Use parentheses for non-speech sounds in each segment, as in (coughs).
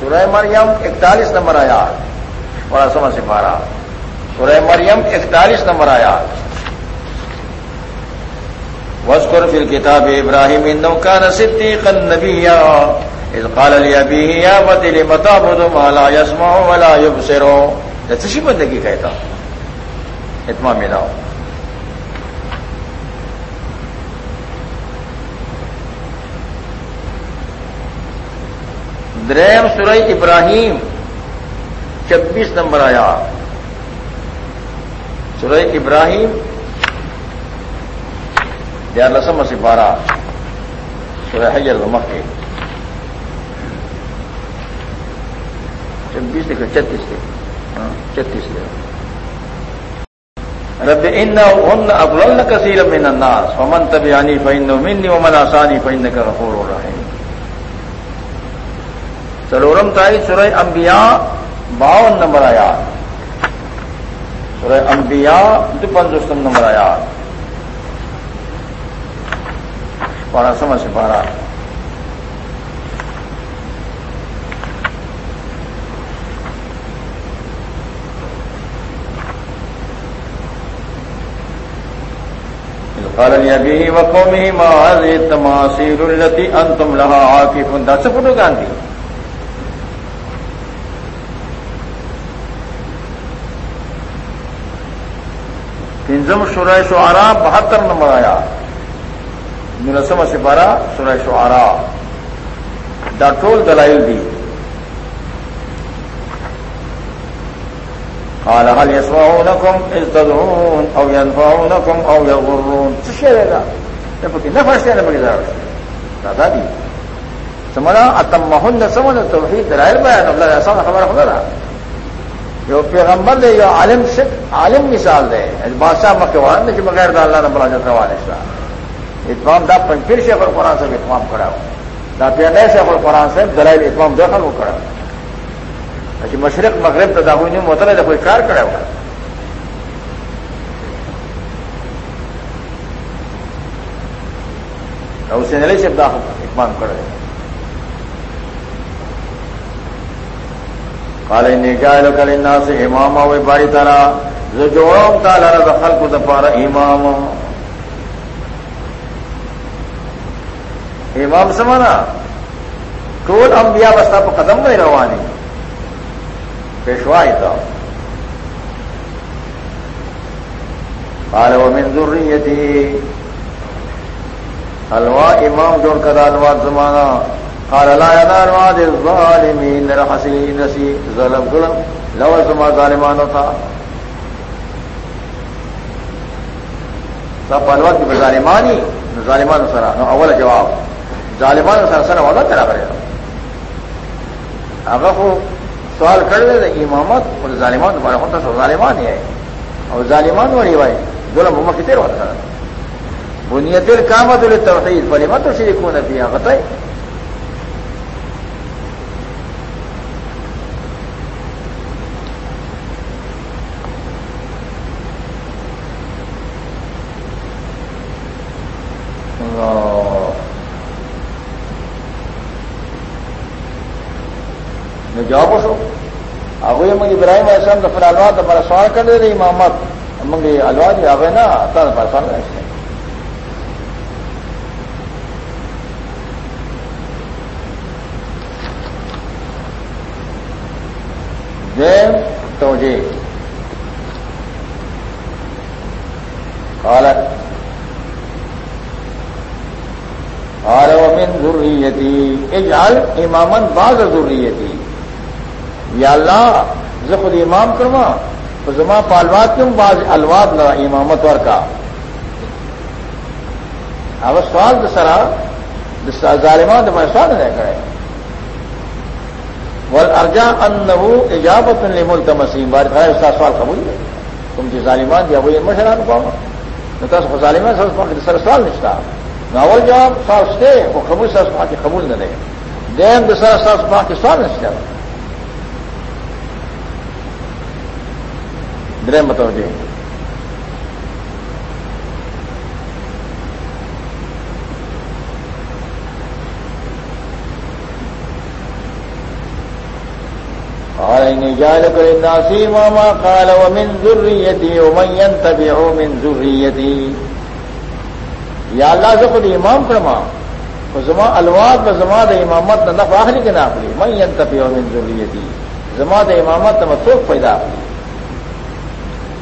سورہ مریم اکتالیس نمبر آیا بڑا سمجھ سے پارا۔ سورہ مریم اکتالیس نمبر آیا وسکر فل کتاب ابراہیم انو کا نصدی قن نبی قال لأبيه يا بطل متعبد ما لا يسمع ولا يبصر تشی بندگی کہتا۔ اتما میرا دریم سورہ ابراہیم چھبیس نمبر آیا سورہ ابراہیم دیار لسم سے بارہ سورہ حجر رمک کے چھبیس لکھو چھتیس لے ہاں، چھتیس لے رب ان ہن ابل کثیر من الناس ومن تبعانی فإنه مني ومن آسانی فإنك غفور رحیم۔ سلورم تائی سورہ انبیاء باون نمبر آیا سورہ انبیاء دو پنجوستم نمبر آیا پارا سمجھ سے پارا. قال لأبيه وقومه ما هذه التماثيل التي أنتم لها عاكفون. دا څه فوټو ګاندي پنځم شورای شعرا، بہتر نمبر آیا. نلسم سپارہ، شورای شعرا. دا ټول دلائل دي. قال، هل يسمعونكم إذ تدعون أو ينفعونكم أو يضرون؟ تشير هذا نفكي نفع شيء نفكي ذلك هذا دي. سمنا أتمهن سمنا التوحيد دلائل بيان الله أسان خبر خبر جو پیغمبر دے جو عالم صرف عالم مثال دے یعنی بادشاہ مکوان نے کہ بغیر دا اللہ نبلا جو قرآن اسلام اتمام دا پنچیر شیخ القرآن سے اتمام کھڑا ہو دا پیغمبر شیخ القرآن سے دلائل اتمام دخل وہ کھڑا ہو اچھا مشرق، مغرب تو داخل نہیں ہوتا ہے کوئی کار کرا۔ ہوا اسے نلے سے داخل اکمان کر رہے کالے نے کیا لو کل سے امام ہوئے باری طرح جو تالا دخل کو دپارا امام امام سمانا ٹول انبیاء بستا پہ قدم نہیں روانی. پیشوائی تھا. قال ومن ذريتي الوا امام جوڑ کر الوا زمانہ. قال لا ينال وعد الظالمين رحسي نسي. ظلم ظلم. لو زما ظالمان تھا سب الوت کی ظالمانی. ظالمان سرا. نو اول جواب. ظالمان سر سر وعدہ کرا کرے اگر وہ سوال کر دے، امامت اور ظالمان تمہارا ہوتا تو ظالمان ہی ہے. اور ظالمان والی بھائی دونوں محمد کتنے ہوتا بنیاد کامت توحید بڑی مت شری کون پیا بتائی جواب وشو اب یہ مجھے ابراہیم علیہ السلام تو پھر الوا تو بڑا سوال کر دے رہی محمد منگی الوا جی اب نا تا بڑا سوال کر دین توجہ قالت قال ومن ذريتي اجعل اماما بعض ذريتي یا اللہ خود امام کروا تو زما پالواد کیوں بعض الواد نہ امامت ور کا اب سوال دسرا ظالمان تو میں سوال نہیں کرے بول ارجا ان ایجابت ملک مسیم بار کھڑا اس کا سوال قبول ہے تم کی ظالمان یا وہ مشران کو ظالمان سر سوال نشتا ناول جواب سوال سے وہ قبول سر کی قبول نہ دے دین دوسرا سر کے سوال نشتا میرے متوجہ جی جال کر ناسی ماما کال ومن ضروریتی امین تبھی من ضروریتی یا اللہ سے خود امام کرما زما الواد زما د امامت نہ نف آخری کے ناپ لی میں تبھی من ضروریتی زما د امامت میں توک پیدا آخری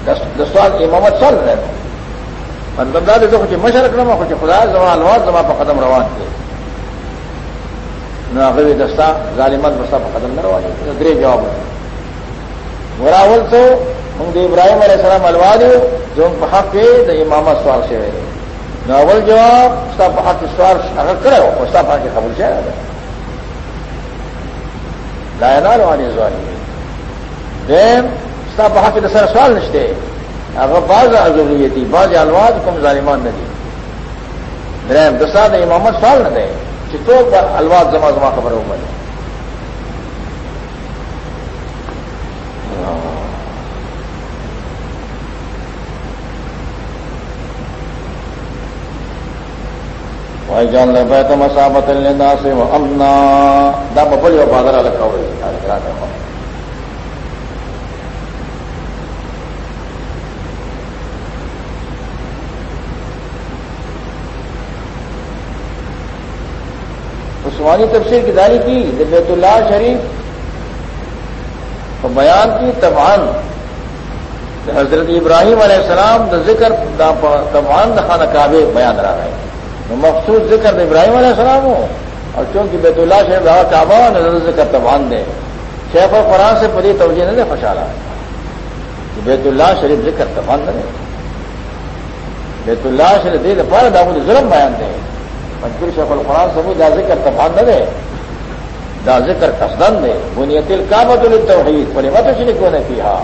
دسوال امامت چل رہے مطلب دے تو کچھ مشرق نہ کچھ خدا زما الواد زما پر قدم روان کے نہ اگر دستا ظالمت بستا پر قدم نہ روان درے جواب مراول تو ہم دے ابراہیم علیہ السلام الواد جو حق کے تو امامت سوال سے رہے ہے ناول جواب استا حق کے سوال اگر کرے ہو استا پا کے خبر سے لائنا روانی زوانی۔ دین دیم استا پا کے دسر سوال نشتے۔ اگر بعض ضروریتی بعض الواد کم ظالمان نہ دی درم دسا دے امامت سوال نہ دے چتو پر الواد زما زما خبر ہو بنے۔ جان لے بیت مسابت لینا سے امنا۔ دا ببلی و بادر الگ ہوئے۔ عثمانی تفسیر کی داری کی بیت اللہ شریف بیان کی تبان حضرت ابراہیم علیہ السلام دا ذکر تبان خانہ کعبے بیان رہا ہے مخصوص ذکر ابراہیم علیہ السلام ہو۔ اور چونکہ بیت اللہ شریف رہا کعبہ نظر ذکر تبان دے۔ شیخ اور قرآن سے پری توجہ نہیں دے، خوشحال بیت اللہ شریف ذکر تبان دے۔ بیت اللہ شریف دے پارا داود ظلم بیان دے۔ منظور شیخ القرآن سبو دا ذکر تفان نہ دے، دا ذکر کسدن دے۔ بنیت الکابت التوحید بولے مت شرکوں نے کیا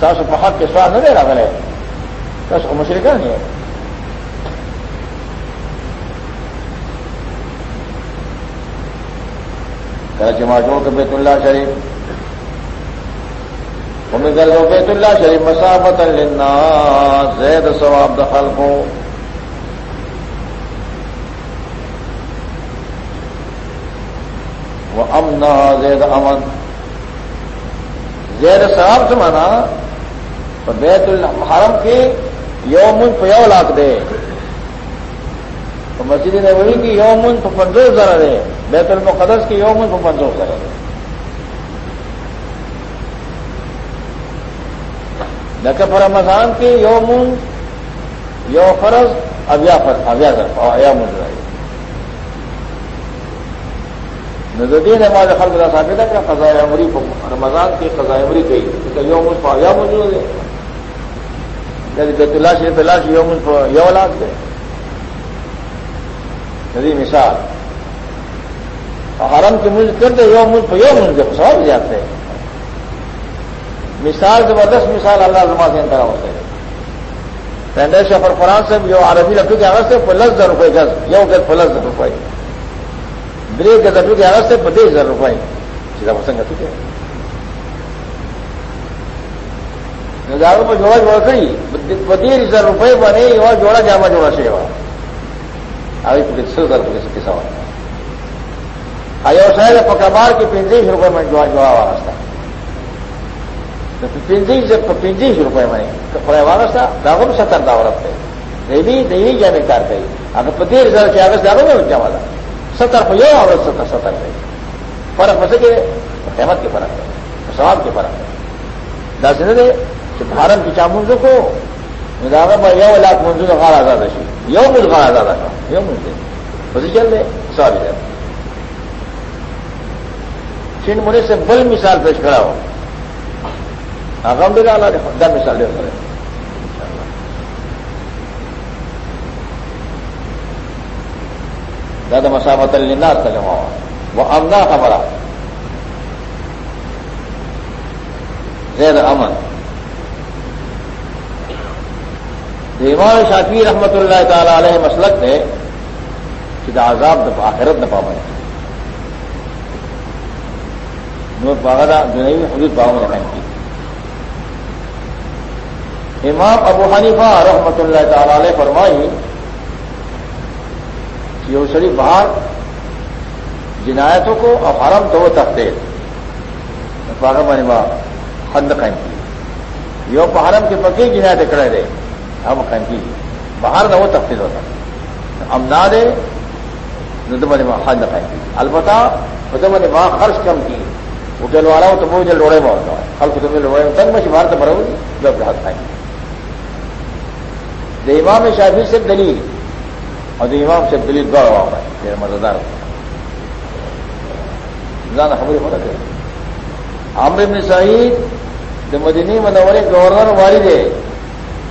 ساس پہاڑ کے سواد نہ دے رہا بلے کس کو مشرقہ نہیں ہے کراچی جی ماجور کے بیت اللہ شریف۔ امید جی بیت اللہ شریف مسافت للناس، زید ثواب دخل کو وہ امنا زید امن زید صاحب سے مانا تو بیت الحرم کی یومن یو لاکھ دے۔ تو مسجد نے وہی کی یومن تو پنجو ذرا دے۔ بیت المقدس کی یومن تو پنجو ذرا دے۔ نقف رمضان کی یومن یو فرض ابیا فرض ابیا ابیا مجرا نظدین ہمارے خلق کا ثابت ہے کہ خزائے عمری رمضان کی خزائے عمری گئی کہ یوم اس کو یا موجود ہے یعنی بیت اللہ شریف اللہ کی یوم کو یو لاکھ دے ندی مثال. حرم کی مجھ کر دے یوم ملک یوم ملک سوال جاتے ہیں مثال، زبردست مثال اللہ زما سے انترا ہوتے ہیں پینڈے شفر فران سے جو عربی لکڑی کے آغاز سے پلس ہزار روپئے گز یو گز پلس ہزار روپئے بریک کے دفعے کے آغاز سے پچیس ہزار روپئے سیدھا پسند ٹھیک ہے ہزار روپئے جوڑا جوڑا کری پچیس ہزار روپئے بنے یہ جوڑا جامع جوڑا سیوا آگے پچیس ہزار روپئے سے کسا ہوا۔ آیا شاید پکا مار کے پینتیس روپئے میں جوڑا جوڑا واسطہ پینتیس پینتیس روپئے میں کپڑے واسطہ داغم ستر داورت ہے دیوی دیوی جامع کار گئی اگر پچیس ہزار کے آگے سے داغوں ستر پہ یہ عورت ستر ستر پہ فرق بس کے قیمت کے فرق ہے سواب کے فرق ہے۔ دس دے کہ بھارت کی چامنزوں کو میں یو لاکھ منظور غار آزاد ہے یو مجھ غار آزاد تھا یو مجھ دے۔ بس چل دے سوال ہے چین مجھے سے بل مثال پیش کرا ہو۔ آگام بھی ڈالا دا مثال دے کرے دادا مسافت الناس کا جمع ہوا وہ امنا ہمارا زید امن امام شافی رحمت اللہ تعالی علیہ مسلک نے کہ آزاد آخرت نہ پاون نور باغدا جنوبی حدود پاون رکھیں کی امام ابو حنیفہ رحمت اللہ تعالی علیہ فرمائی یہ باہر جنایتوں کو اور حرم تو وہ تختے پاگا بنے حد قائم کی۔ یو پہارم کے پکی جنایت کڑے دے، ہم قائم کی۔ باہر نہ وہ تفصیل ہوتا امداد بنے با حد قائم کی۔ البتہ فتح نے وہاں خرچ کم کی۔ وہ جل والا ہو تو وہ جل لوڑے بہت ہوتا ہے خل کو تمہیں لوڑے تنگ میں بھارت بھرو جب ہاتھ کھائیں گے امام شافی سے دلیل۔ اور امام سے دلیل دوڑ ہوا ہے میرا مزیدار زیادہ خبریں ہو رہے عامر بن سعید جو مدنی منورے گورنر والد ہے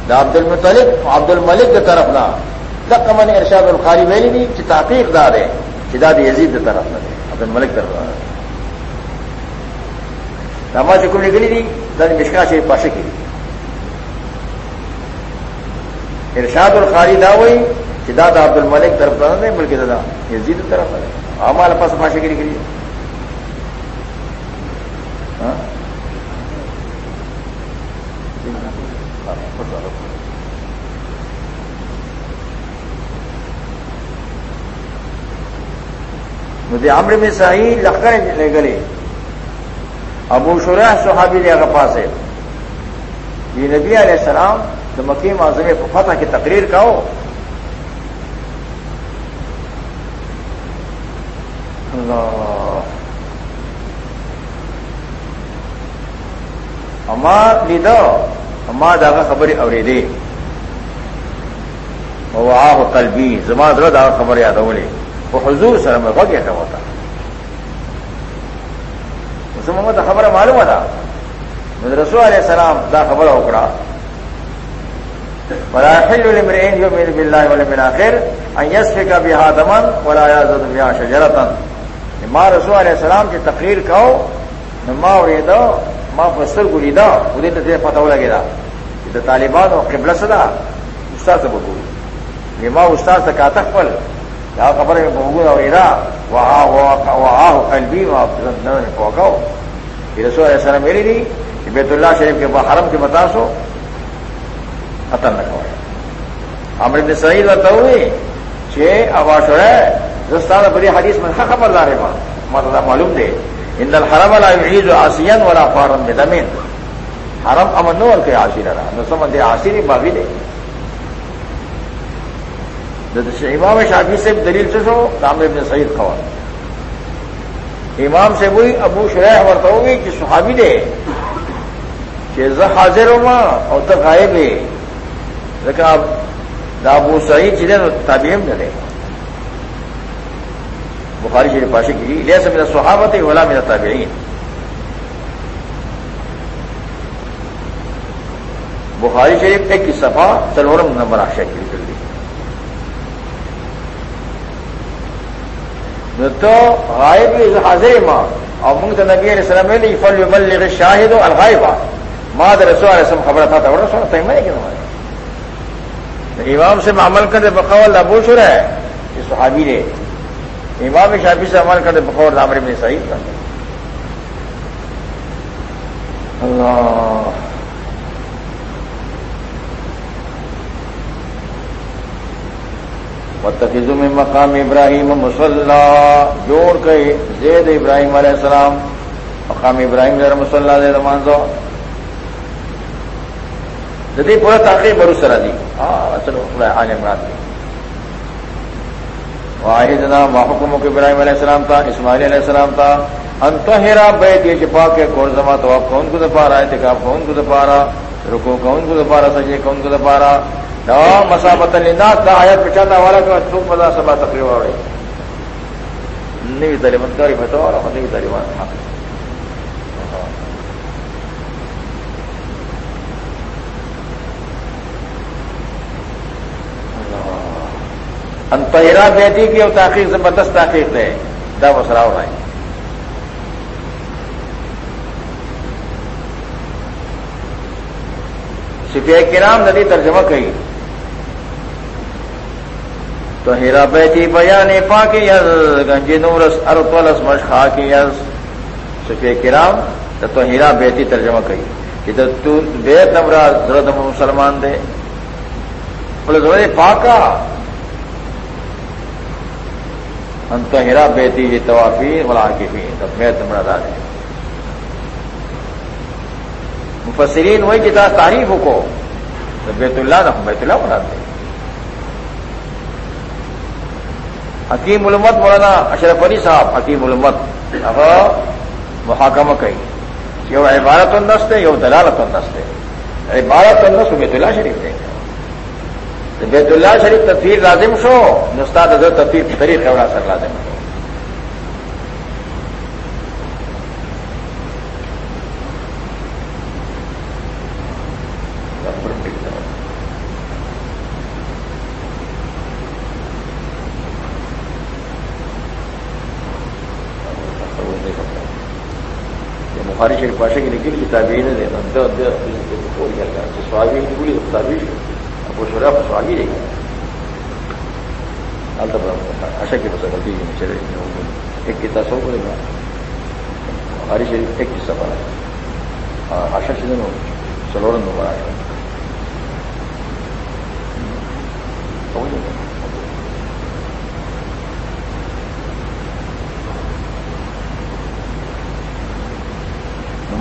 عبد المطلب، عبد الملک کی طرف نہ۔ من ارشاد الخاری میری نہیں تحقیق دار ہے شداد یزید کی طرف نہ عبد الملک طرف نہ راما چکم نکلی تھی دن مشکا سے پاس کی۔ ارشاد الخاری دا ہوئی شداد عبد الملک طرف نہ نہیں بلکہ دادا یزید طرف نہ ہمارے پاس پاشے کی نکلی مجھے عمر میں صحیح لکڑے لے گلے۔ ابو شرح صحابی لے کا پاس ہے یہ نبی علیہ السلام تو مکیم اعظم فتح کی تقریر کا ہو اما لیدو اما داغا خبر اوری دے وہ آہ قلبی، زما در داغا خبر یاد اولے وہ حضور سر میں بہت کیا ہوتا اس میں تو خبر معلوم تھا رسول علیہ السلام دا خبر اکڑا مراحل المرین جو میر بلّہ والے من آخر یسف کا بھی ہاتمن ولا یازت بیا شجرتن۔ ماں رسول علیہ السلام کی تقریر کہو ماں اور یہ دو گلی دا ادھر تو تیرے پتہ لگے گا تو طالبان اور قبل سدا استاد سے بگو یہ ماں استاد سے کا تک پل یا خبر ہے بگو اور ایرا وہاں قلبی وہاں پوکاؤ۔ یہ رسول علیہ السلام میری نہیں کہ بیت اللہ شریف کے حرم کے بتاسو ختم نہ کھوائے۔ ہم نے صحیح بتا ہوئی چھ آواز ہے رستان بڑی حدیث میں خبردار ہے۔ ماں معلوم دے۔ ان الحرم لا يعيد عاصيا ولا فارا بدم حرم امن نو کے عاشر رہا۔ نو سمجھ عاشری باغی دے۔ امام شافی سے دلیل سے سو کام ابن سعید خبر امام سے وہی ابو شریح ورتا ہوگی کہ صحابی دے۔ کہ حاضر ہو ماں اور تک غائب ہے لیکن اب ابو سعید چلے تو تابیم چلے گا بخاری شریف پاشی کی لیا سے میرا صحابت ولا میرا تابعین بخاری شریف ایک کی صفا سلورم نمبر آشا کی کر دی تو غائب حاضر ماں اور منگ نبی علیہ السلام نے فل بل شاہد و الغائبہ ماں رسو علیہ السلام خبر تھا بڑا سونا تھی میں کہ امام سے معمل کرتے بقول ابو شر ہے یہ صحابی نے امام شافی سے عمل کرتے بخور نامر میں صحیح کر اللہ۔ متخذ میں مقام ابراہیم مسلح جوڑ کے زید ابراہیم علیہ السلام۔ مقام ابراہیم ذرا مسلح دے رمان دو جدید پورا تاخیر بروس دی۔ ہاں چلو آج عمران دی۔ واحد نام محکم کے ابراہیم علیہ السلام تھا اسماعیل علیہ السلام تھا انتہرا بیت یہ چپا کے کور زما تو آپ کون کو دفاع رہا احتکاب کون کو دفاع رہا رکو کون کو دفاع رہا سجے کون کو دفاع رہا مسابت الناس دا آیت پچانا والا کا تو مزہ سبا تقریباً ہو رہی۔ نئی تعلیمت کاری بتاؤ اور نئی تعلیمات انتہرا بیٹی کی اور تاخیر زبردست تاخیر دے دا مسرا ہو رہا ہے۔ سفیا کرام ندی ترجمہ کہی تو ہیرا بیٹی بیان پا کی یز گنجی نورس ارتولس مشخا کی یز۔ سفیا کرام تو ہیرا بیٹی ترجمہ کہی کہ تو بیت نمرا ضرورت مسلمان دے۔ بولے پاکا۔ انتہرا بیتی جی یہ توافی ملا کی بھی تو میں تمہارا دار ہے مفسرین وہی کتا تعریف کو، تو بیت اللہ نہ بیت اللہ بناتے حکیم علمت مولانا اشرف علی صاحب، حکیم علمت اب محاکمہ کئی یہ عبارت النس ہے یہ دلالت النس ہے عبارت النس بیت اللہ شریف دے بیت اللہ شریف تفیر لازم شو نستاد حضرت تفیر طریق ہے سر لازم. شو بخاری شریف پاشا کی لکھی کتابیں نے دینا سواگی کی بولی کتابی اب وہ شورا سواگی رہی آشا کی بس غلطی چلے ایک کتاب سو کرے گا بخاری شریف ایک قصہ پڑا آشا سے سلورن نمبر آشا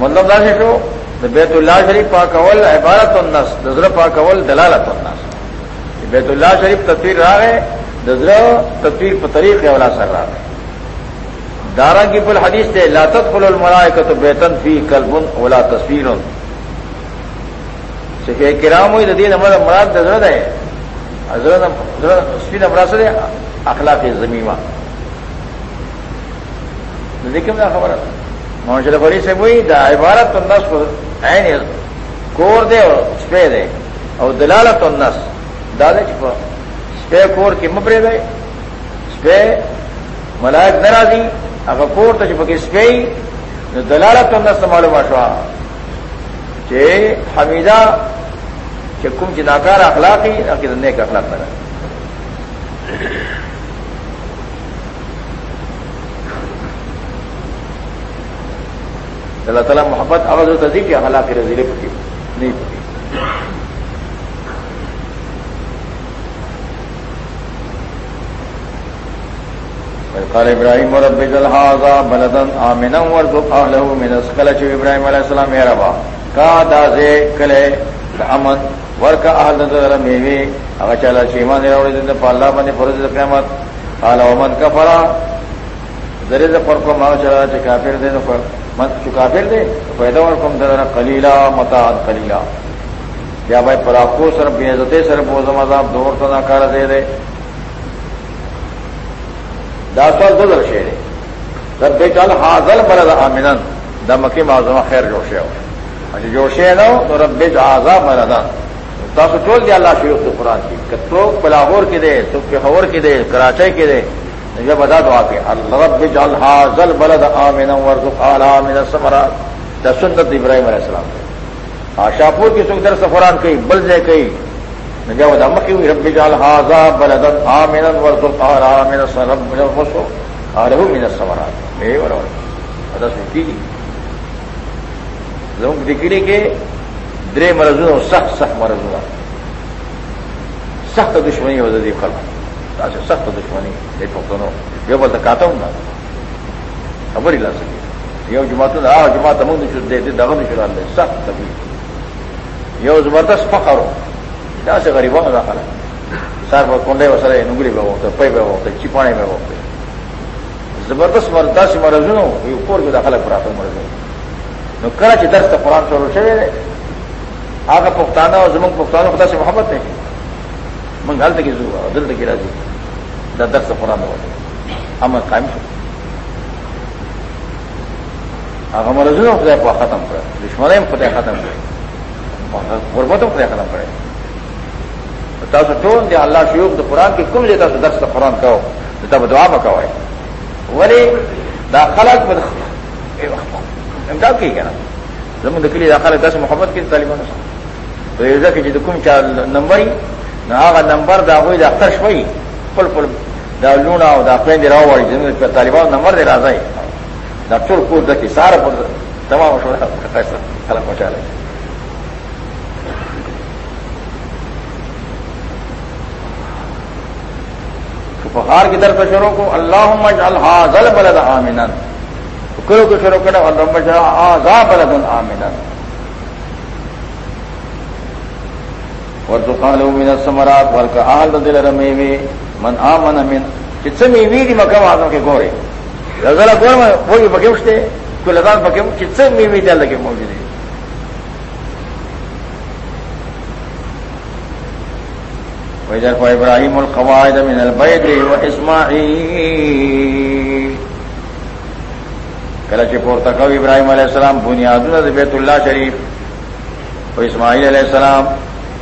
مطلب دا شو بیت اللہ شریف پاکول عبارت النس نظر پاک اول دلالت النس بیت اللہ شریف تصویر رہا ہے نظر تصویر پر طریق اولا سر رہا ہے دارا کی پل حدیث سے لاتت فل المرائے کا تو بیتن فی کلبن اولا تصویر صرف کرام ہوئی ندی نمبر مراد نظرت ہے حضرت امراثر ہے اخلاق زمیمہ دیکھیں خبر ہے محمد بڑی سے وہی دا عبارت تو نس کو کور دے اور اسپے دے۔ اور دلالت اور نس۔ دادے چپا۔ اسپے کور کی مبرے دے۔ اسپے ملائک ناراضی اگر کور تو چپا کی اسپے دلالت اور نس معلوم شوا چے حمیدہ کہ کم چی ناکار اخلاقی اکی نیک اخلاق نہ اللہ تعالیٰ محبت آواز و تصدیق کے حالات کے رضیلے پکی نہیں پکی قال ابراہیم رب جل الحاظا بلدن آمنا ورزق اهله من اسقلچ ابراہیم علیہ السلام میرا با کا دازے کلے امن ورکا اهل در میوی هغه چاله چې ایمان راوړي د الله باندې فرض قیامت۔ قال ومن كفر۔ ذریعہ پر کو ما چلا چې کافر دے نو من چکا پھر دے پیدا اور کم در کلیلا متا کلیلا یا بھائی پراخو سر بے عزت سر بوز مذہب دور تو نہ کر دے دے؟ داسوال دو در شیر رب چل حاضل برد آمنن دا مکی معظمہ خیر جوشے ہو۔ اچھا جوشے نو تو رب آزا مردن تاسو ٹول دیا اللہ شریف تو قرآن کی، کہ تو پلاہور کی دے تو پہور کی دے، کراچے کی دے۔ یہ بتا دو آپ کے رب جل حاضل بلد آمن ورزق اعلی من الثمرات دا سنت ابراہیم علیہ السلام۔ ہاں شاپور کی سنگ در سفران کئی بل جے کئی۔ نجا ودا مکی ہوئی، رب جل حاضا بلد آمن ورزق اعلی من الثمرات من الرسل اعلی من الثمرات اے ورا ادا سنتی کی زمک دکڑی کے درے مرزوں سخت سخت مرزوں سخت دشمنی ہو دی خلق۔ تاسو سخت دشمنی دې پښتنو یو بل کاته ونه خبرې لا سکی یو جماعت نه هغه جماعت موږ چې دې دې دغه نشو راځي سخت تکلیف یو زبردست فخر دا څه غریبانو داخله سار په کونډه وسره نګړي به وته پي به وته چپانه به وته زبردست مرتاسي مرزونو یو کور کې داخله پراته مرزونو نو کله چې درس ته قرآن شروع شوی هغه پښتانه او زمونږ پښتانه خدای سره محبت نه کوي من غلط کی زو دل کی راضی۔ دا درس قرآن ہو امر قائم شو۔ هغه مرزونه خدای په ختم کړ دشمنه هم خدای ختم کړ غربت هم خدای ختم کړ تاسو ټول دی الله شیوخ د قرآن کې کوم ځای تاسو درس د قرآن کوو ته به دعا وکوي ولی دا خلق په امداد کوي کنه زموږ د کلی داخله تاسو محبت کې طالبانو سره په یوه ځکه چې د کوم چا نمبر نہ آگا نمبر دا ہوئی دا اختر شوئی پل پل دا لونا او دا پین دی راو والی زمین پر طالبان نمبر دی رازائی دا ټول کور دکی سارا پر تمام شو. خیصا خلق پہنچا لے فخار کی طرف شروع کو اللہ اجعل هذا البلد آمنا. کرو کو شروع کرو اللہ اجعل هذا بلد آمنا. ورزقانه من الثمرات ورک آل دل رمیوی من آمن من چې څه میوی دي مکه اعظم کې ګوري غزل ګورم وایي پکې وشته کله ځان پکې چې څه میوی دي لکه موجود دي وإذا إبراهيم القواعد من البيت وإسماعيل۔ کله چې پورته کو ابراهيم عليه السلام بنیادونه د بیت الله شریف۔ او اسماعیل علیہ السلام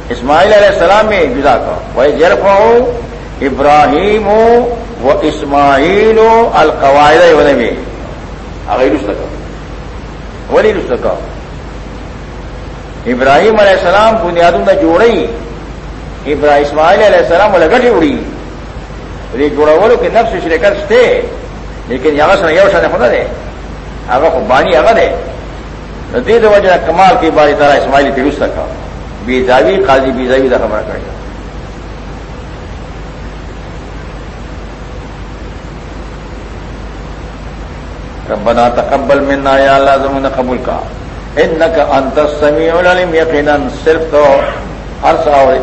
اسماعیل علیہ السلام میں جدا کا وہ جرف ہو ابراہیم و اسماعیل القواعد ون میں۔ اگر رستک ولی رستک ابراہیم علیہ السلام بنیادوں نے جوڑی۔ ابراہیم اسماعیل علیہ السلام لگٹ اڑی یہ جوڑا بولو کہ نفس شرکت تھے لیکن یہاں سے یہ شاید ہونا دے۔ اگر بانی اگر ہے دید وجہ کمال کی باری طرح اسماعیلی درست رکھا بیزاوی قاضی بیزاوی کا خبر کرے ربنا تقبل منا یا اللہ زمین قبول کا. انك انت السميع العليم یقینا صرف تو ہر ساوے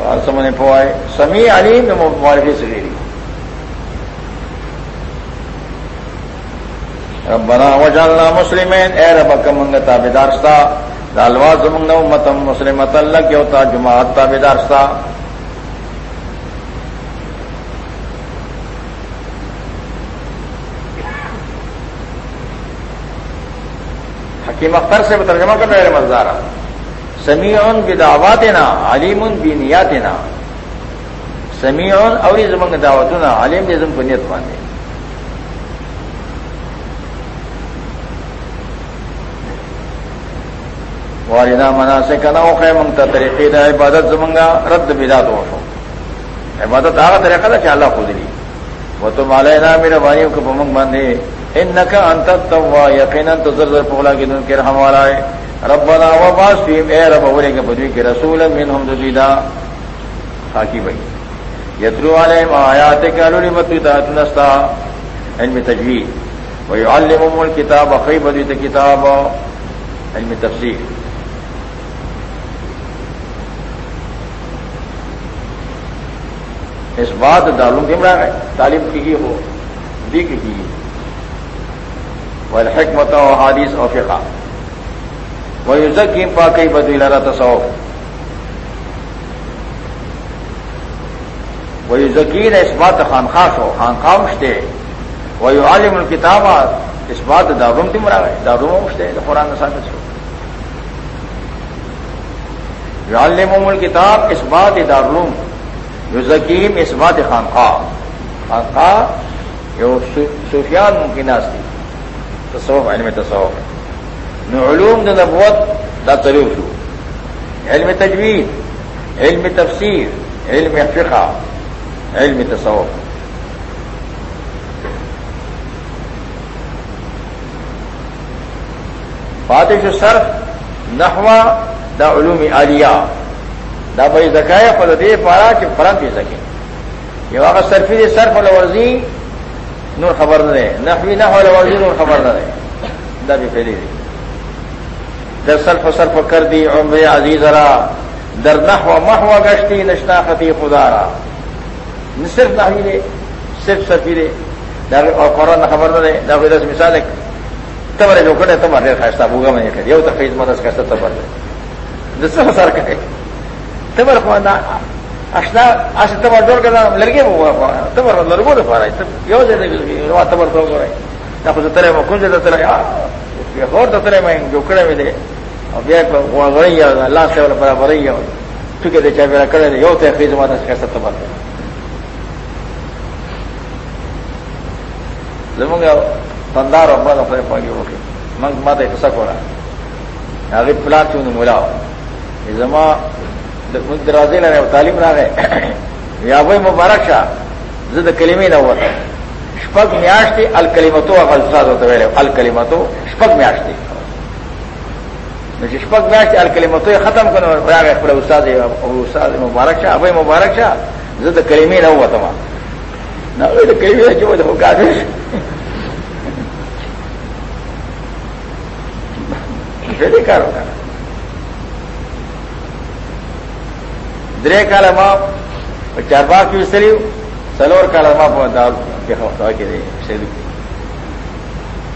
ہر سمجھنے پوائے. سمیع علیم مبارکی سے لے ربنا وجعلنا مسلمين اے رب، کمنگ تابدار ستا دالواز منگ امتم مسلمت اللہ کی ہوتا جماعت تابدار ستا. حکیم اختر سے ترجمہ کر رہے مزدار سمیعن بدعواتنا علیم بنیاتنا سمیعن اوری زمنگ دعوتنا علیم دے زم بنیت باندھے والدہ منا سے کنا خے منگتا طریقے دا عبادت زمنگا رد بدا تو عبادت آگا طریقہ تھا کہ اللہ خود لی وہ تو مالینا میرے بھائیوں کو بمنگ باندھے ان نکا انت توا، یقیناً تو زر زر پولا کی دن کے رحم والا ہے۔ ربنا و باس فیم، اے رب بولے کے بدوی کے رسول من ہم دیدا خاکی بھائی۔ یترو والے آیات کے الوری متوی تحت نستا۔ علم تجوید۔ وہ علم الکتاب اخی بدوی کتاب۔ علم تفسیر۔ اس بات داروں کے مرا ہے۔ تعلیم کی ہو دیکھ کی وہ حکمت و حادث اور فقہ۔ وہ یوزکیم پا کئی بدی تصوف۔ وہ یوزکین اس بات خانخواہ ہو، خانخواہ مشتے۔ وہ یو عالم الکتاب، اس بات داروں کی ہے۔ داروں مشتے قرآن ثابت ہو۔ یو عالم الکتاب، اس بات دارالعلوم جو زکیم اس بات خانخواہ خانخواہ یہ سفیان ممکن تھی تصوف، علم تصوف۔ نو علوم د نبوت دا تلو شو. علم تجوید، علم تفسیر، علم فقہ، علم تصوف۔ فاتح صرف نحوہ دا علوم عالیہ۔ دا بھائی زکایا خود دے پارا کہ فرم پی سکے یہ واقع سرفی دے سرف الورزی نور خبر نہ دے نحوی نہ الورزی نور خبر نہ دے دا بھی پھیلی دی. در سرف سرف کر دی عمر عزیز را. در نحو محو گشتی نشنا خطی خدا را. صرف نحوی دے صرف سرفی دے اور قرآن نہ خبر نہ دے دا کوئی دس مثال ہے تمہارے جو کرے تمہارے خیستہ بوگا میں یہ یہ تو خیز مدد کا تبر دے سر کرے تبر خوانا، اشنا اس تبر ډور کړه لرګي مو تبر لرګو د پاره یو ځای دی نو تبر تو غوړای دا خو ترې مو کوم ځای ته ترې یا هور ته ترې مې جو کړه مې دي او بیا په غوړای یا الله سره برابر یې ټکي دې چا بیره کړل یو ته خېز ما د څه تبر. زمونږ تندار او باندې په پاګي وکړي موږ ماته څه کوله هغه پلاټ مولا زما درازے لے تعلیم را گئے (coughs) یا وہی مبارک شاہ زد کلیمی نہ ہوا تھا شپک میاشتی الکلیمتو الفاظ ہوتا ہے الکلیمتو شپک میاشتی شپک میاشتی الکلیمتو یہ ختم کرنے را گئے پورے استاد استاد مبارک شاہ ابھی مبارک شاہ زد کلیمی نہ ہوا تھا نہ کلیمی جو کافی کار ہوگا درے کالما چار باغ کی سری سلور کالما دال کے دے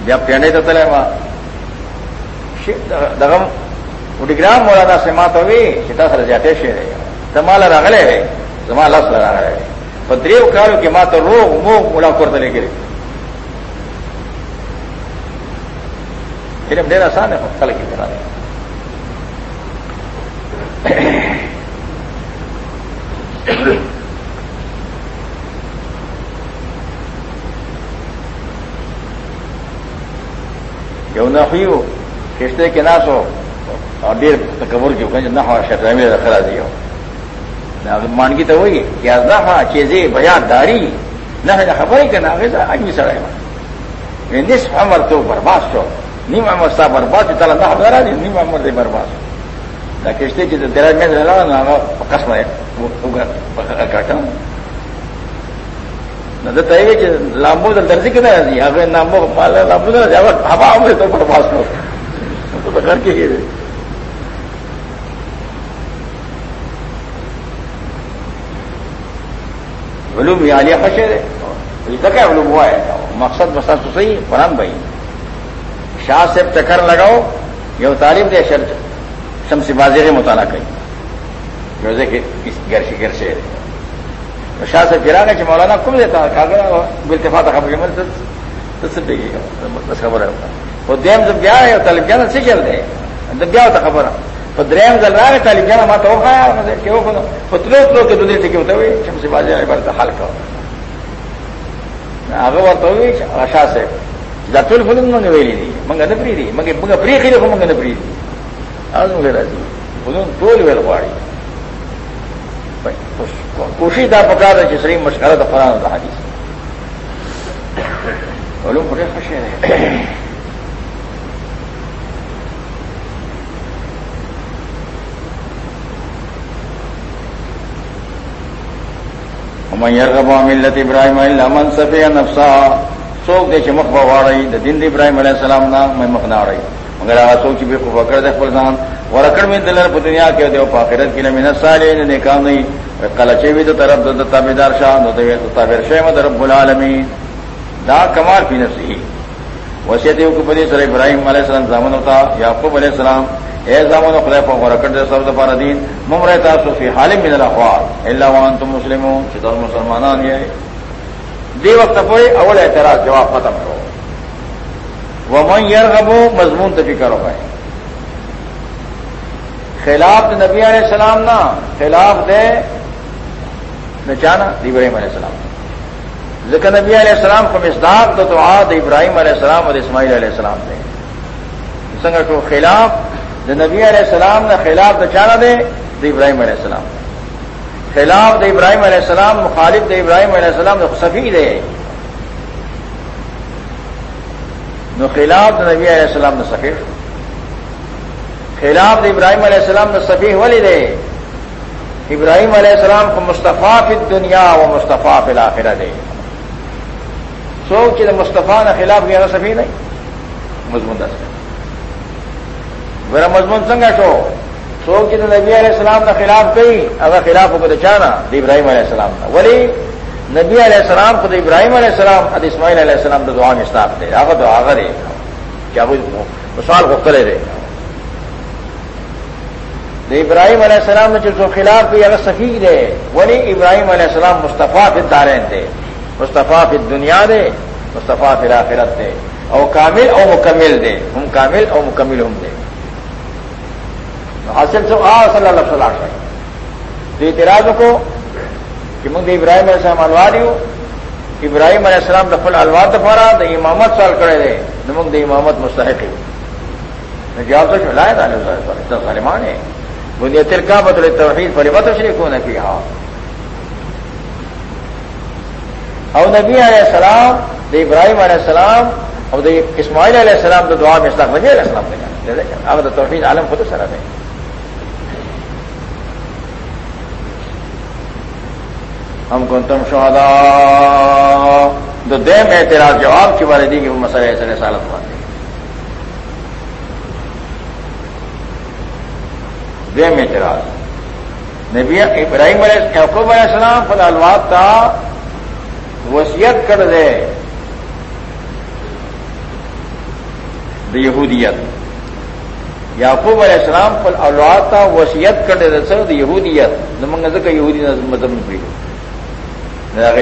جب پینے تو تلے ماں دغم ڈگرام مولانا سے مات ہوئی سیتا سر جاتے شیر تمال رگلے رہے تمال لس لگا رہے پدریو کالو کی ماں تو روگ موگ ملا کر دلے علم ډیر آسان دی خلک یې یو نہ ہوئی ہو رشتے کے ناس ہو اور دیر تکبر کی ہو نہ ہو شرح میں رہا دیا ہو مانگی تو ہوئی کیا نہ ہوا چیزیں بھیا داری نہ خبر ہی کرنا ویسا آدمی سڑے گا نصف عمر تو برباد ہو نیم عمر سا برباد تعالیٰ نہ ہو برباد ہو کشته چې د درای مې نه نه هغه پکاس قسمه وګړه نہ تو طے کہ لامبو د تو درجی کے نہیں ہمیں نامبو مال لامبو ہوا ہمیں تو برباد کرو تو کر کے ہی علوم یہ عالیہ خشر ہے تک ہے علوم ہوا ہے مقصد مسئلہ تو صحیح قرآن بھائی شاہ سے چکر لگاؤ یہ تعلیم دے شر شمسی بازی کے مطالعہ سے گھر سے۔ شاہ سے پھرا کہ مولانا کم دیتا بلتفا تھا خبر بس خبر ہے۔ وہ دیم جب گیا ہے طالب جانا سے چل رہے جب گیا ہوتا خبر تو دریم جل رہا ہے طالب جانا ماں تو کھایا کہ وہ پتلو اتلو کے دنیا ٹکے ہوتے ہوئے شمسی بازی بڑا حال کا آگے بات ہوئی شاہ سے جاتول فلم منگا ویلی دی منگا نہ پری دی مگر منگا پری کو منگا نہ پری دی۔ آج مگر راضی فلم ٹول ویل پاڑی کوشش دا پکا دا چې سړي مشکره د قرآن او د حدیث۔ علوم پرې خوشی دی ومن يرغب عن ملة إبراهيم إلا من سفي نفسها سوک دے چمک بواڑی دا دن ابراہیم علیہ السلام نا میں مکھنا رہی مگر آگا سوک چی بے خوفا کر دے فرزان ورکڑ میں دلر پا دنیا کے دے پاخرت کی لمن سالے نے کام نہیں کلچے بھی تو طرف دو تابیدار شاہ دو تابیر شیمد رب العالمین. دا کمال پی نفسی وسیعت کو پدی سر ابراہیم علیہ السلام زامن ہوتا یعقوب علیہ السلام. اے زامن خدا پا ورکڑ دے سب دفار دین. مم رہتا سو فی حالم من الاخوار. اللہ وان تم مسلمون چیتا مسلمانان یہ دی وقت پورے اول اعتراض، جواب ختم کرو وہ من یر مضمون تفی کرو بھائی خلاف نبی علیہ السلام نا، خلاف دے نچانا ابراہیم علیہ السلام۔ ذکر نبی علیہ السلام کو مصداق تو آد ابراہیم علیہ السلام اور اسماعیل علیہ السلام دے۔ سنگ کو خلاف نبی علیہ السلام نے خلاف نچانا دے ابراہیم علیہ السلام۔ خلاف د ابراہیم علیہ السلام، مخالف د ابراہیم علیہ السلام نو سفید ہے نو خلاف د نبی علیہ السلام نو سفید خلاف د ابراہیم علیہ السلام نو سفید ولی دے. ابراہیم علیہ السلام کو مصطفیٰ فی دنیا و مصطفیٰ فی الآخرہ دے. سوچ کہ مصطفیٰ نے خلاف گیا سفید نہیں. مضمون دس. میرا مضمون سنگا شو. سوک چیز نبی علیہ السلام کا خلاف کئی، اگر خلاف کو چانا تو ابراہیم علیہ السلام کا ولی نبی علیہ السلام، خود ابراہیم علیہ السلام اد اسماعیل علیہ السلام تو دعا میں استاف دے آگا تو آگا رہے۔ کیا سوال کو کرے رہے۔ ابراہیم علیہ السلام نے جو خلاف کی اگر سفی دے، ولی ابراہیم علیہ السلام مصطفیٰ پھر دارین دے۔ مصطفیٰ پھر دنیا دے، مصطفیٰ پھر آخرت دے۔ او کامل او مکمل دے۔ ہم کامل او مکمل ہم دے۔ حاصل سے آ صلی اللہ صلاح شاہ تو اعتراض کو کہ منگ ابراہیم علیہ السلام الواری ہو ابراہیم علیہ السلام دفل الوار دفارا تو امامت سال کرے دے نمک د امامت مستحق ہے جواب تو چلائے تھا اتنا سالمان ہے بنیا تل کا بدل توحید پر مت شریف کو نبی ہاں او نبی علیہ السلام، د ابراہیم علیہ السلام اور اسماعیل علیہ السلام تو دعا میں اسلام نبی علیہ السلام دے اگر توحید عالم خود سر دیں ہم کو تم شہدا تو دے میں تیرا جواب کی بارے دی کہ وہ مسئلہ ایسے سالت بات دے میں اعتراض۔ نبی ابراہیم علیہ یعقوب علیہ السلام فل الواد کا وسیعت کر دے۔ یہودیت۔ یعقوب علیہ السلام فل الواد کا وسیعت کر دے۔ سر یہودیت۔ نمنگ کا یہودی مذہب پڑی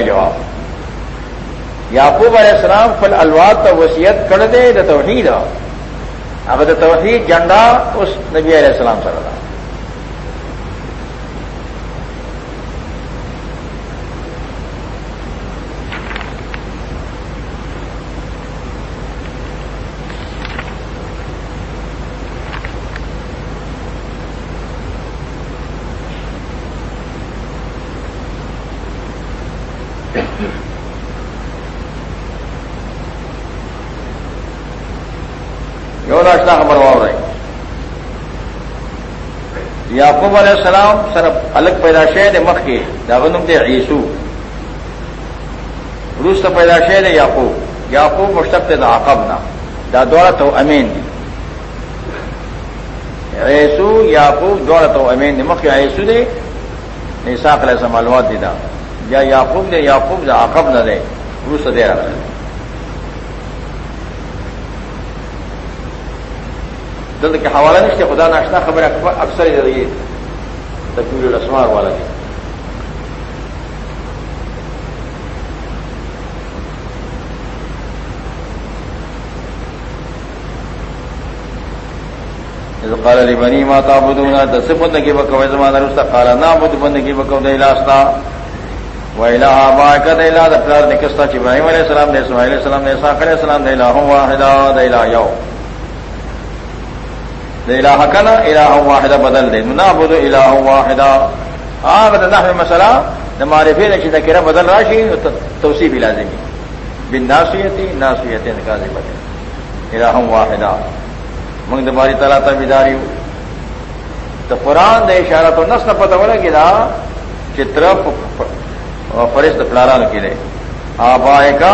جواب. یعقوب علیہ السلام فل الواد تو وسیعت کر دے توحید. اب توحید جنڈا اس نبی علیہ السلام سر رہا یعقوب علیہ السلام سر الگ پیداشے نے مکھ کے داغنم دے عیسو. روس تو پیداشے نے یعقوب. یعقوب مشتق دا عقب نا. دا دوڑا تو امین دی. عیسو، یعقوب دوڑا تو امین دی مکھ عیسو دے. نیساق علیہ السلام معلومات دی دا. یا یعقوب دے، یعقوب دا عقب نہ دے. روس دے رہا دل کے حوالہ نہیں خدا ناشنا خبر اکثر ہی تکبیر رسمار والا کی قال علی بنی ماتا بدونا دس بندگی بکو زمان رستا قال نا بد بندگی بکو دے لاستا و الہ ما کد الہ دپلار نکستا چ ابراہیم علیہ السلام نے اسماعیل علیہ السلام نے اسحاق علیہ السلام نے الہ واحدہ دے الہ یو. الہ کنا الہ واحدہ بدل دے. نا بدو الہ واحدہ آگ دا مسئلہ ہمارے پھر اچھی تکیرہ بدل راشی توسیع بھی لازمی. بن ناسیتی ناسیتی نکازی بدل الہ واحدہ منگ دماری تعالیٰ تا بیداری ہو تو قرآن دے اشارہ تو نس نہ پتہ بولے کہ دا چتر فرست پلاران کی دے آبائے کا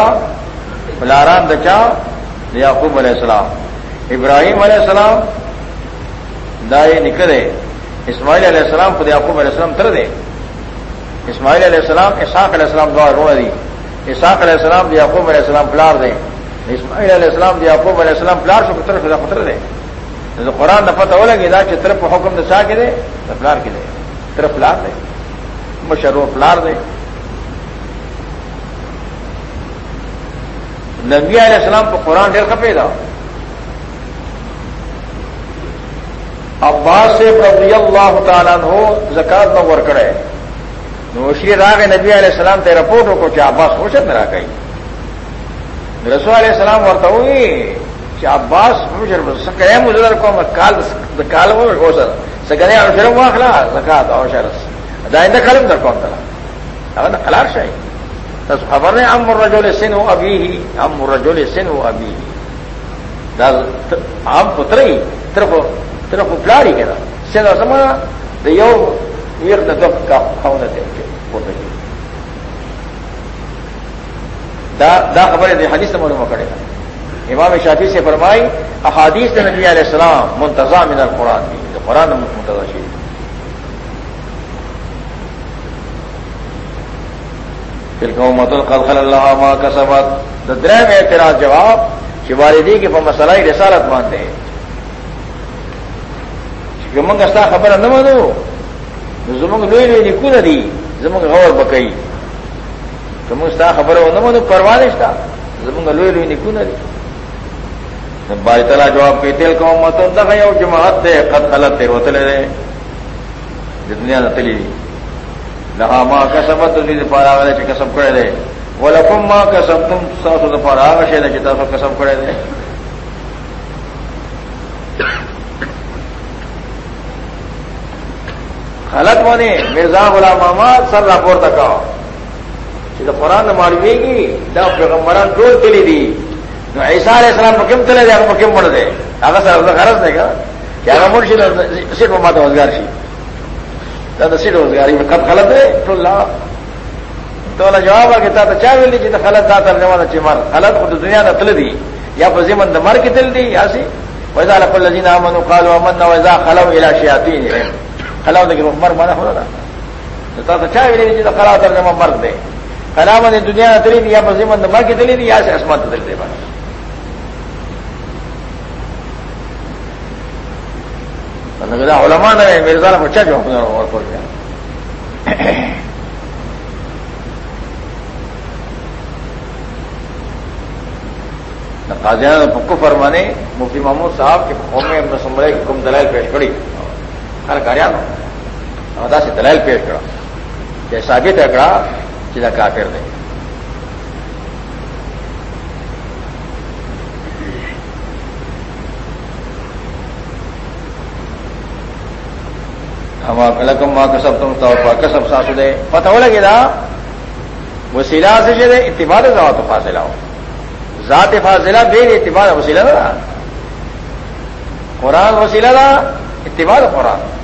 پلاران دچا یعقوب علیہ السلام. ابراہیم علیہ السلام دائے نکلے اسماعیل علیہ السلام خود یعقوب علیہ السلام تر دے اسماعیل علیہ السلام اساق علیہ السلام دعا رو دی اساق علیہ السلام یعقوب علیہ السلام پلار دے اسماعیل علیہ السلام یعقوب علیہ السلام پلار سے پتر خدا پتر دے تو قرآن نفت ہو لگے دا کہ طرف حکم دسا کے دے تو پلار کے دے طرف پلار دے مشرو پلار دے نبی علیہ السلام کو قرآن ڈیر کپے گا عباس سے رضی اللہ تعالیٰ ہو زکات نہ ور کرے نوشی راگ نبی علیہ السلام تیرا پوٹو کو کیا عباس ہو سکتا رہا کہیں رسول علیہ السلام ورتا ہوئی کہ عباس سکے مجھے کو کال کال ہو سر۔ سکنے اور شرم ہوا خلا زکات اور شرس دائندہ کلم در کون تلا۔ اگر خلار شاہی۔ بس خبر نہیں ام رجول سن ہو ابھی ہی ام رجول سن ہو ابھی ہی ہم پتر ہی طرف طرف پلاری کہنا سیدا سمانا تو یو ویر نہ دب کا خونه کھاؤنا دے پوتے دا دا خبر ہے حدیث سے معلوم کرے امام شافی سے فرمائی، احادیث نبی علیہ السلام منتظام من القرآن دی. قرآن منتظا شریف مت القل اللہ ما کا سبق درہ میں اعتراض جواب کہ والدی کے مسئلہ رسالت مانتے ہیں. کہ منگ خبر نہ منو. زمنگ لوئی لوئی نکو نہ دی زمنگ غور بکئی تو منگ استا خبر نہ منو پروانشتا زمنگ لوئی لوئی نکو نہ دی باری تلا جواب کے تیل کا مت دکھا یو جماعت تے قد خلط تے روتلے رہے دنیا نہ تلی لہا ماں کا سبت تو پارا والے کسب کرے دے وہ لکم ماں کا سب تم سو سو پارا شے نے چتا سو کسب کرے دے خلط مانی مرزا غلام محمد سر راپور تک آؤ قرآن ماروے گی دا پیغمبران ٹول تلی دی۔ ایسا علیہ السلام مکم چلے جائے مکم مڑ دے۔ اگر سر غرض دے گا۔ کہ اگر منشی سیٹ میں مات روزگار سی دا سیٹ روزگاری میں کب خلط ہے تو اللہ تو اللہ جواب آ کہ تا چاہ ملی جی خلط دا ترجمہ دا چمر خلط خود دنیا دا تل دی۔ یا پہ زمن دا مر کی تل دی، یا سی؟ ویزا لقل لجین آمنو قالوا امن ویزا خلو الى شیاطین خلو دا کہ مر مانا ہو رہا چاہ جی خراب ترجمہ مرد دے. خراب نے دنیا نے دلی دیا بس مند مر کی دلی دی یا سے اسمت دل دے بس علماء نے میرے ذرا بچہ جو اور کھول گیا قاضیان پکو فرمانے مفتی محمود صاحب کے قوم میں ہم نے سمبڑے کم دلائل پیش کری. ہر کاریا ادا سے دلائل پیش کرا۔ کہ ثابت ہے کڑا چیزا کافر دے۔ ہم لکم ماں کا سب تم تو کسب ساسو دے۔ پتہ ہو لگے دا وہ سیلا سے جو دے، اتباع تو فاصلہ ہو۔ ذات فاضلہ بے اتباع وسیلہ دا۔ قرآن وسیلہ دا، اتباع قرآن۔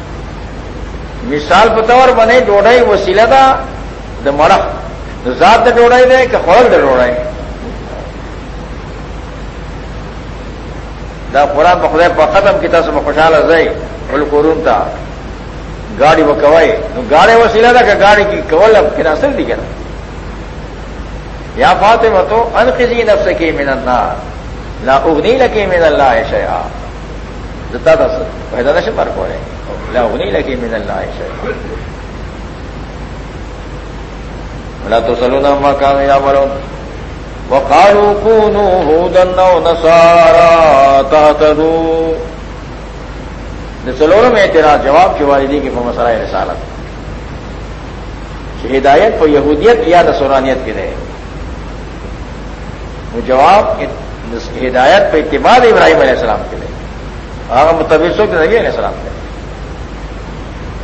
مثال پتور بنے ڈوڑائی وسیلہ دا دا مڑا ذات دا ڈوڑائی دے کہ خورک دا ڈوڑائی دا قرآن بخدے پا ختم کی تصم خوشحال ازائی قرون تا گاڑی وہ کوئی گاڑی وسیلہ دا کہ گاڑی کی کول اب کناسل دی کہنا یا فاطمہ تو، انقذی نفس کی من النار. لا اغنی لکی من اللہ شیعہ جتا تھا پیدا نشے پر کو رہے لا اغنی لکی من اللہ شیعہ لا تسلون ما كانوا يعملون. وقالوا كونوا هودا او نصارى تهتدوا. سلور میں اعتراض، جواب کی والدی کی مسئلہ رسالت. ہدایت کو یہودیت یا نصورانیت کی رہے. وہ جواب ہدایت پہ اتباع ابراہیم علیہ السلام کے لیے آگا متبصوں کے نبی علیہ السلام کے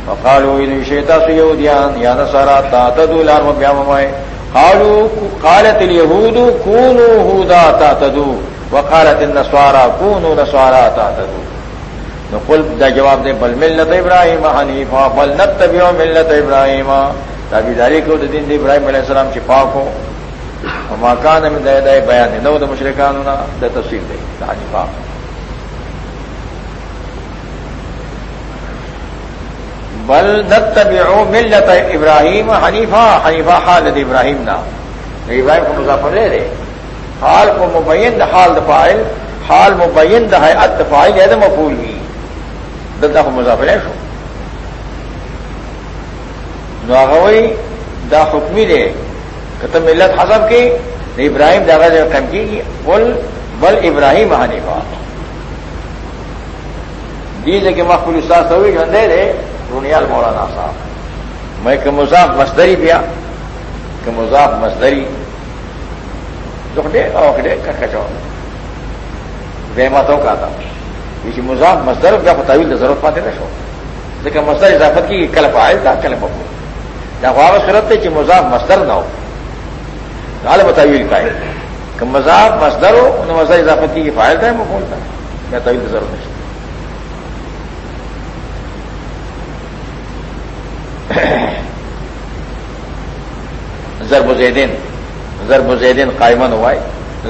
وقالوا ان شیتا سیودیان یا نصارا تاتدو لارم بیاممائے قالوا، قالت اليهود، كونوا هودا تاتدو وقالت النصارى، كونوا نصارى تاتدو نقول، دا جواب دے، بل ملت ابراہیم حنیفا، بل نتبعو ملت ابراہیم. تابی داری کو دین دے ابراہیم علیہ السلام چپا کو مکان میں دے دے بیان نو د مشرکان ہونا د تفصیل دے حاجی پاک بل نتبعو ملت ابراہیم حنیفہ حنیفہ حالت ابراہیم نا۔ ابراہیم کو مضافر لے دے حال کو مبین حال دا فائل حال مبین ہے ات فائل ہے دا مفول بھی۔ دلتا کو مضافر ہے شو۔ دا حکمی دے۔ کہ ملت حسب کی ابراہیم داغا جو کم کی بول بل ابراہیم حنیفا دی کہ مقبول استاد ہوئی گندے دے۔ رونیال مولانا صاحب۔ میں کہ مذاق مزدری پیا، کہ مذاق مزدری دکھے اوکھے کچو بے متوں کا تھا اسی مذاق مزدر کیا پتہ ضرورت پاتے نہ شو۔ لیکن مزدر اضافت کی کل پائل تھا کل ببو جب واپس صورت تھی کہ مذاق مزدر نہ ہو۔ حال بتائیے لکھائے کہ مذاق مسدر ہو انہیں مزہ اضافت کی فائدہ ہے وہ بولتا ہے میں طویل ضرور نہیں ضرب زیدین. ضرب زیدین قائمن ہوا ہے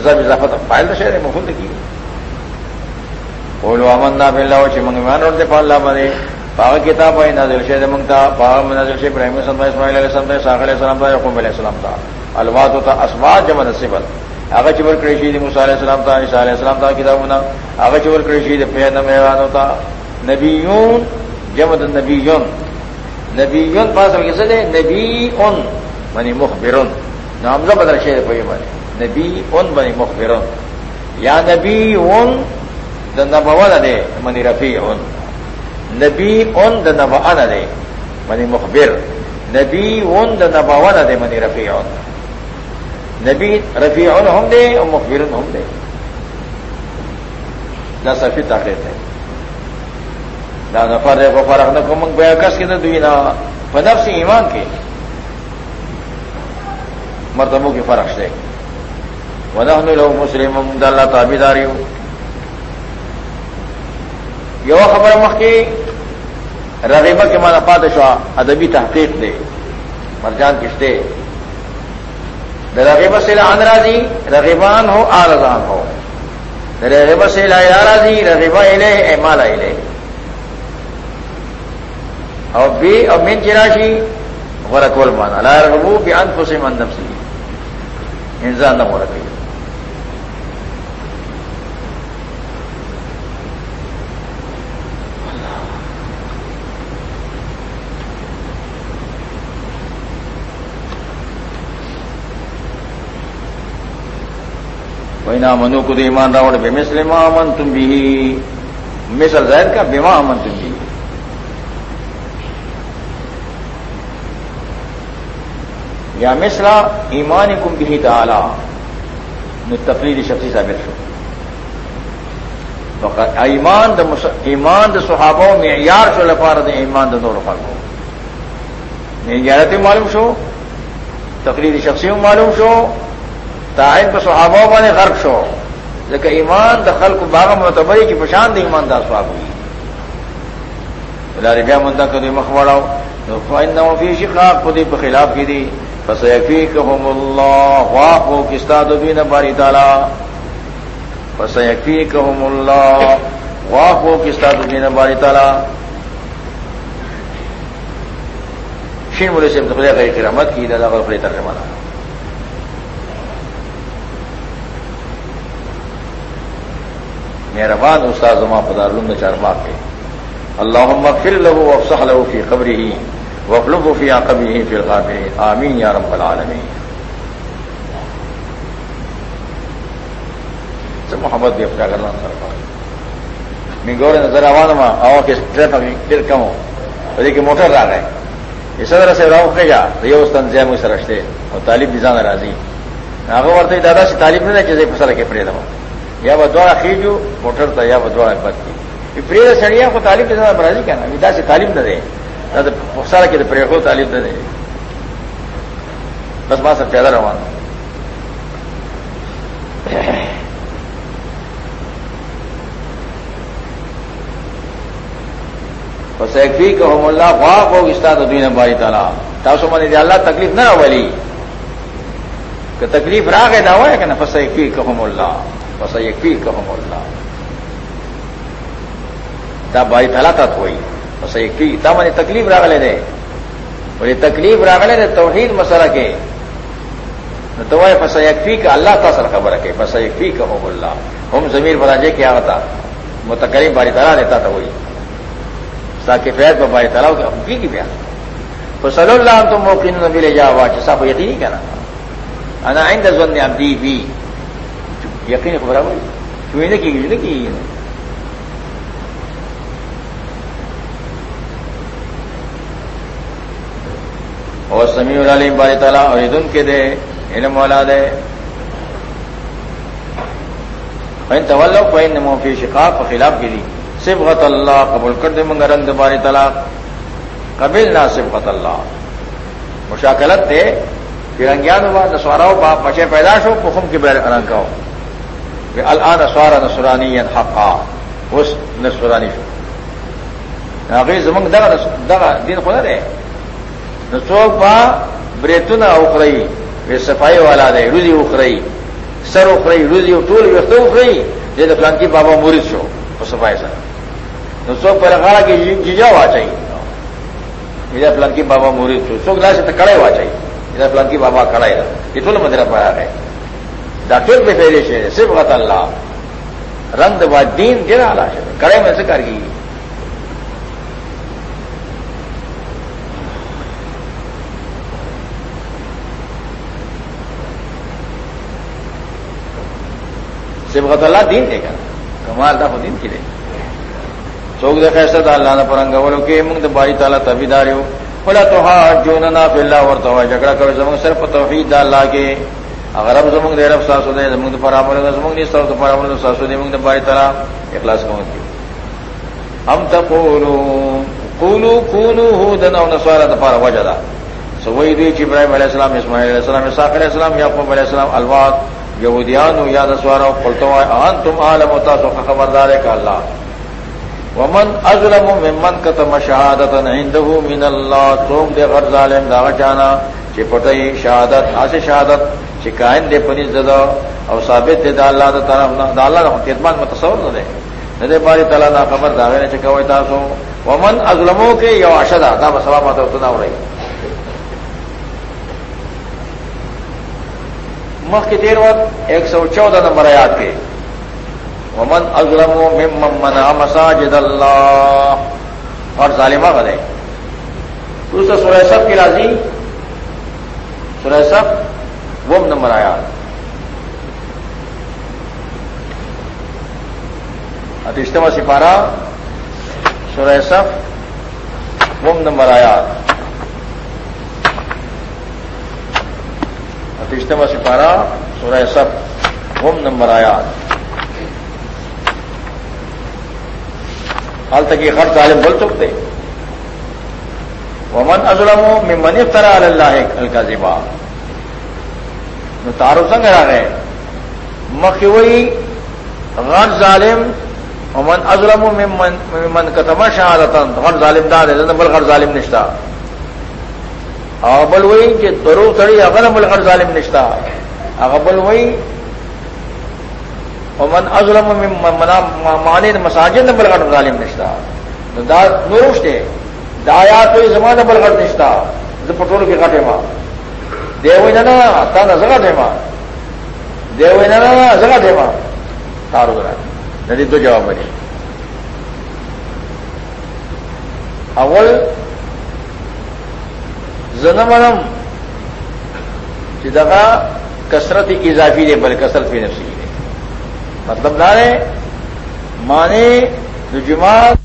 ضرب اضافت فائل تو شہر مفول کی بولو امن نہ مل رہا ہو چمنگمان اور دے پال اللہ بنے پاگ کتاب ہے نازل شہد منگتا. پاگ نازل شیخ ابراہیم اسماعیل علیہ السلام تھا علیہ السلام تھا یقوم علیہ السلام تھا الفاظ ہوتا اسماعت جمع نصیبت. آگا چبر کریشید موسیٰ علیہ السلام تھا عیسیٰ علیہ السلام تھا کتاب ہونا. آگا چبر کریشید پہن میوان ہوتا. نبیون جمع نبیون. نبیون پاس ہم کسے دے نبی ان منی مخبرون. نامزہ بدل شیر پہ بنے نبی ان بنی مخبرون. یا نبی ان دا نبوان دے منی رفیع ان نبی ان دا نبوان دے منی مخبر. نبی ان دا نبوان دے منی رفیع ان نبی رفیع اون ہم دے اور مخبر ہم دے نہ سفی طاقت ہے نہ نفر ہے فرق نہ کو منگ بیا کس کے نہ دوئی نہ پنف سے ایمان کے مرتبوں کے فرق سے۔ ونہ لوگ مسلم اللہ تعبی داری ہوں یہ خبر مخ کی رغیبہ کے مانا پادشاہ ادبی تحقیق دے۔ مرجان کشتے رغیب سے لان راضی، رغیبان ہو آرزان ہو۔ رغیب سے لا راضی رغیبا لے اے مالا لے اور بی اور مین چراشی ورکول مانا لا رغبو بھی انت سے من نفسی انسان نہ ہو رکھے کوئی نہ منو کو ایمان راوڑ بے مسلم امن تم بھی مثل زید کا بیما امن تم بھی یا مسلا ایمان کم بھی تعالی تفریح شخصی ثابت شو. ایمان د ایمان د صحابہ معیار شو لفار د ایمان د نور خلقو. معیارت معلوم شو، تقریر شخصی معلوم شو تائن پر صحابہ بنے غرق شو. لیکن ایمان دخل کو باغ متبری کی پشان دی ایمان دا سواب ہوئی لاری بیا مندا کدی مخوڑاو تو شقاق خودی په خلاف کی دی. فسيكفيكهم الله. واقو کستا دو بین باری تعالی فسيكفيكهم الله. واقو کستا دو بین باری تعالی شین مولے سے خدای غیر کرامت کی دا غیر خدای ترجمہ مہربان استاد زما پدار لند چارما کے اللہ مغفر له وافصح له في قبره. وافلقه في عقبه في الغابر آمین یا رب العالمین. سے محمد بھی اپنا کرنا سر میں گور نظر آواز میں آوا کے ٹریفک دیر کم ہو لیکن موٹر رہا ہے اس طرح سے راؤ کہ جا. یہ اس تنظیم میں سرشتے اور تعلیم بھی جانا راضی. آگے ورتے دادا سے تعلیم نہیں جیسے پسر کے پڑے دوں یا بدوڑا خیجو موٹر تھا یا بدوڑا بد کی. پری سڑیا کو تعلیم دینا برازی کہنا. ودا سے تعلیم نہ دے. سارا کے پری کو تعلیم نہ دے بس ماں سب پیدا روان بس ایک بھی کہ اللہ واہ ہو استا تو دین باری تعالیٰ تاسو من اللہ تکلیف نہ والی کہ تکلیف راہ گئے دعوا ہے کہ نا فس ایک بھی کہ اللہ بس یقین کہم اللہ تا بھائی تھلا تھا ہوئی بس یقین تا منی تکلیف راغلے دے۔ بڑی تکلیف راغلے دے توحید مسئلہ کے۔ تو فس یقفی کا اللہ تا سر خبر رکھے بس یقفی کہم اللہ۔ ہم ضمیر براجے کیا ہوتا۔ متقریب باری تلا دیتا تھا وہی۔ تاکہ فیض باری تلا کی کی پیا تو صلی اللہ تم موقع نبی لے جاؤ واچ صاحب یقینی کہنا۔ انا عند ظن عبدی بھی۔ یقین خبر ہوئی کیوں نہیں کی گئی کی۔ اور سمیع العلیم بار تعالیٰ اور عید کے دے، علم والا دے۔ فین طول فین موفی شقاق، خلاف کی دی صبغت اللہ قبول کر دے منگا رنگ بار تعالیٰ۔ قبل نہ صبغت اللہ مشاکلت دے فرنگیان ہوا نسواراؤ باپ بچے پیداش ہو پخم کے بیر رنگ کا ہو کہ الان سوارا نسرانی حقا۔ اس نسرانی شو۔ هغه زمونږ دین خو نه دی نو څوک با بریتونه اخري وی صفای والا دی، روزي اخري سر اخري روزي او ټول وخت اخري دې د پلان بابا مرید شو، په صفای سره. نو څوک پر غاړه کې جیجا واچي دې پلان کې بابا مرید شو، څوک لاس ته کړای واچي دې پلان کې بابا کړای دی ټول مدره پاره راغی ڈاکٹر پہ پہلے شیر صرف غت اللہ رنگ و دین گرا آلہ شیر کڑے میں سے کر گئی صبغت اللہ دین دے گا، کمال دا خود دین کی دے چوک دے خیسر دا اللہ نہ پرنگا بولو کہ منگ دے باری تعالیٰ تبھی داری ہو۔ بولا تو ہاں جو نہ پھر اللہ ورتا ہوا جھگڑا کرو زمانگ، صرف توحید دا اللہ کے۔ اگر اب زمنگ دے رب ساسو دے زمنگ پر عمل زمنگ نہیں ساسو پر عمل ساسو دے، منگ باری طرح اخلاص کون کی ہم تقولو، قولو قولو ہودن او نسوارا دفار وجدا سوئی دی چی ابراہیم علیہ السلام، اسماعیل علیہ السلام، اسحاق علیہ السلام، یعقوب علیہ السلام، الواد یہودیانو یا نسوارا قلتو آن تم عالم و تاسو خبردار کا اللہ ومن ازلم ممن کتم شہادتا عنده من اللہ توم دے غر ظالم دا چانا چی پتائی شہادت آسی شہادت شکایت دے پنی زدہ اور ثابت دے دا اللہ دا طرف دا اللہ دا خدمات میں تصور نہ دے۔ نہ دے پاری تعالیٰ نہ خبر دا نے چکا ہوئی تاسو۔ ومن ازلموں کے یو اشدا دا بسوا ماتا اتنا ہو رہی۔ مخ کے تیر وقت ایک سو چودہ نمبر آیات کے۔ ومن ازلم ممن منع مساجد اللہ اور ظالمہ بنے دوسرا سورہ سب کی راضی۔ سورہ سب وہ نمبر آیا اتما سپارہ۔ سورہ سب وہ نمبر آیا اتما سپارہ سورہ سب وہ نمبر آیا۔ حال تک یہ خرچ عالم بول سکتے ومن ازلم میں من طرح اللہ الکا زبا تارو سنگ رہا گئے۔ مکوئی غن ظالم۔ ومن ازلم میں من کتم شہادتن غن ظالم داد بل غر ظالم نشتا۔ اغبل وئی کہ درو تڑی اغن بل غر ظالم نشتا. اغبل وئی ومن ازلم میں مانے مساجد بل غر ظالم نشتا. نوروش دے دایا تو زمانہ بل غٹ نشتا. پٹرول کے کاٹے ماں دیو نا تانا زگا دے ماں دیو نا زگا دے ماں تارو گرا ندی دو جواب بنی اول زنمنم. جگہ کثرت اضافی دے بل کثرت بھی نفسی دے. مطلب نہ مانے جماعت